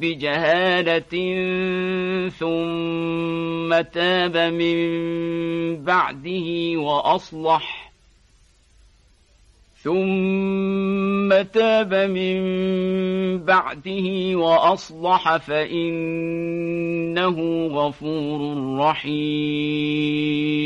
بجهالة ثم تاب من بعده وأصلح. ثم تاب من بعده وأصلح فإنه غفور رحيم.